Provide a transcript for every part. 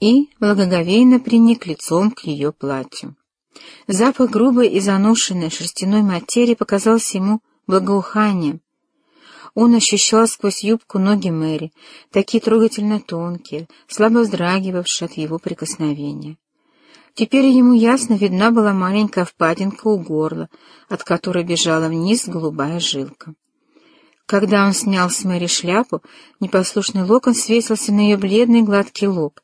и благоговейно приник лицом к ее платью. Запах грубой и заношенной шерстяной материи показался ему благоуханием. Он ощущал сквозь юбку ноги Мэри, такие трогательно тонкие, слабо вздрагивавшие от его прикосновения. Теперь ему ясно видна была маленькая впадинка у горла, от которой бежала вниз голубая жилка. Когда он снял с Мэри шляпу, непослушный локон свесился на ее бледный гладкий лоб.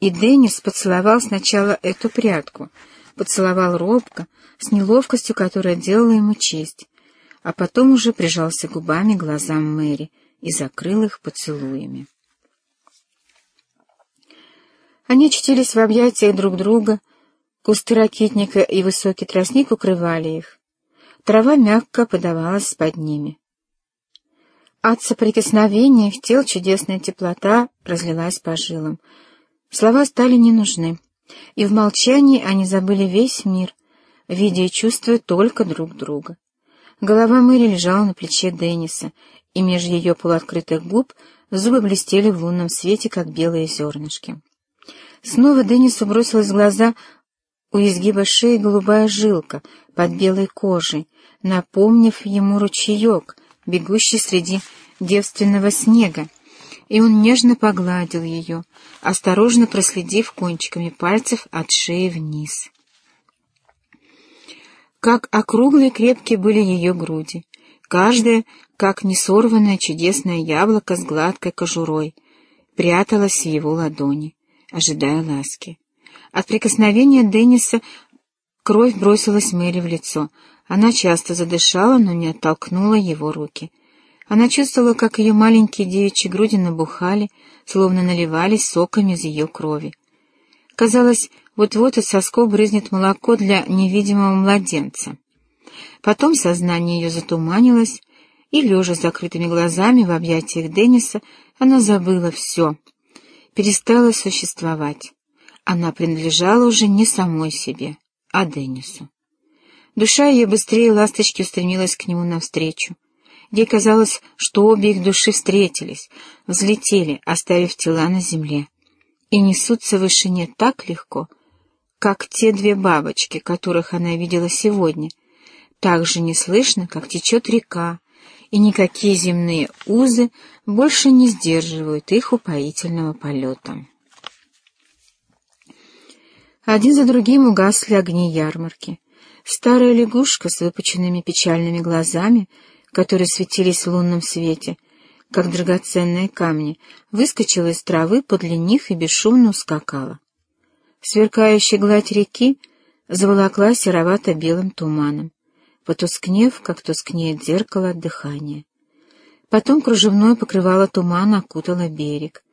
И Деннис поцеловал сначала эту прядку, поцеловал робко, с неловкостью, которая делала ему честь, а потом уже прижался губами к глазам Мэри и закрыл их поцелуями. Они очутились в объятиях друг друга, кусты ракитника и высокий тростник укрывали их. Трава мягко подавалась под ними. От соприкосновения их тел чудесная теплота разлилась по жилам. Слова стали не нужны, и в молчании они забыли весь мир, видя и чувствуя только друг друга. Голова Мэри лежала на плече Денниса, и меж ее полуоткрытых губ зубы блестели в лунном свете, как белые зернышки. Снова Деннису бросилась в глаза у изгиба шеи голубая жилка под белой кожей, напомнив ему ручеек, бегущий среди девственного снега, и он нежно погладил ее, осторожно проследив кончиками пальцев от шеи вниз. Как округлые крепкие были ее груди, каждая, как несорванное чудесное яблоко с гладкой кожурой, пряталась в его ладони ожидая ласки. От прикосновения Денниса кровь бросилась Мэри в лицо. Она часто задышала, но не оттолкнула его руки. Она чувствовала, как ее маленькие девичьи груди набухали, словно наливались соками из ее крови. Казалось, вот-вот из сосков брызнет молоко для невидимого младенца. Потом сознание ее затуманилось, и, лежа с закрытыми глазами в объятиях Денниса, она забыла все — перестала существовать. Она принадлежала уже не самой себе, а Деннису. Душа ее быстрее ласточки устремилась к нему навстречу. Ей казалось, что обе их души встретились, взлетели, оставив тела на земле, и несутся в вышине так легко, как те две бабочки, которых она видела сегодня, так же неслышно, как течет река, и никакие земные узы больше не сдерживают их упоительного полета. Один за другим угасли огни ярмарки. Старая лягушка с выпученными печальными глазами, которые светились в лунном свете, как драгоценные камни, выскочила из травы подле них и бесшумно ускакала. Сверкающая гладь реки заволокла серовато-белым туманом потускнев, как тускнеет зеркало от дыхания. Потом кружевное покрывало тумана окутало берег.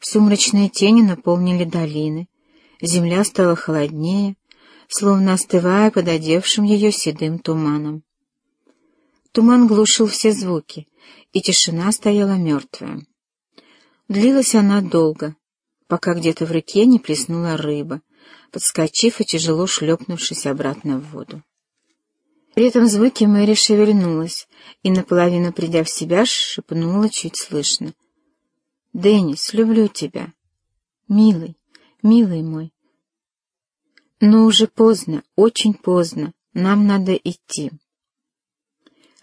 Сумрачные тени наполнили долины. Земля стала холоднее, словно остывая под одевшим ее седым туманом. Туман глушил все звуки, и тишина стояла мертвая. Длилась она долго, пока где-то в реке не плеснула рыба, подскочив и тяжело шлепнувшись обратно в воду. При этом звуке Мэри шевельнулась и, наполовину придя в себя, шепнула чуть слышно. «Деннис, люблю тебя. Милый, милый мой. Но уже поздно, очень поздно. Нам надо идти».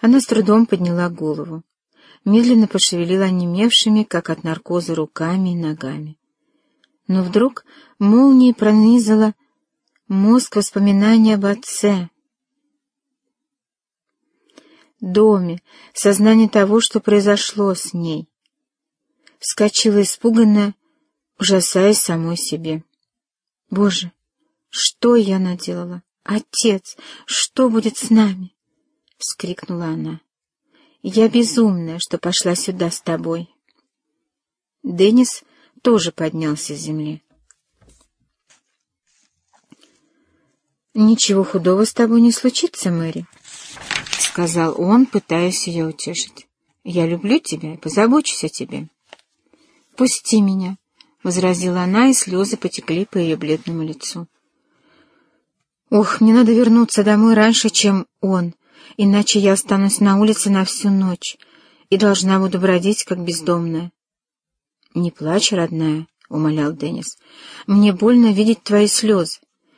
Она с трудом подняла голову, медленно пошевелила онемевшими, как от наркоза, руками и ногами. Но вдруг молнией пронизала мозг воспоминания об отце, доме, сознание того, что произошло с ней. Вскочила испуганная, ужасаясь самой себе. «Боже, что я наделала? Отец, что будет с нами?» — вскрикнула она. «Я безумная, что пошла сюда с тобой». Деннис тоже поднялся с земли. «Ничего худого с тобой не случится, Мэри», сказал он, пытаясь ее утешить. «Я люблю тебя и позабочусь о тебе». «Пусти меня», — возразила она, и слезы потекли по ее бледному лицу. «Ох, мне надо вернуться домой раньше, чем он, иначе я останусь на улице на всю ночь и должна буду бродить, как бездомная». «Не плачь, родная», — умолял Деннис. «Мне больно видеть твои слезы.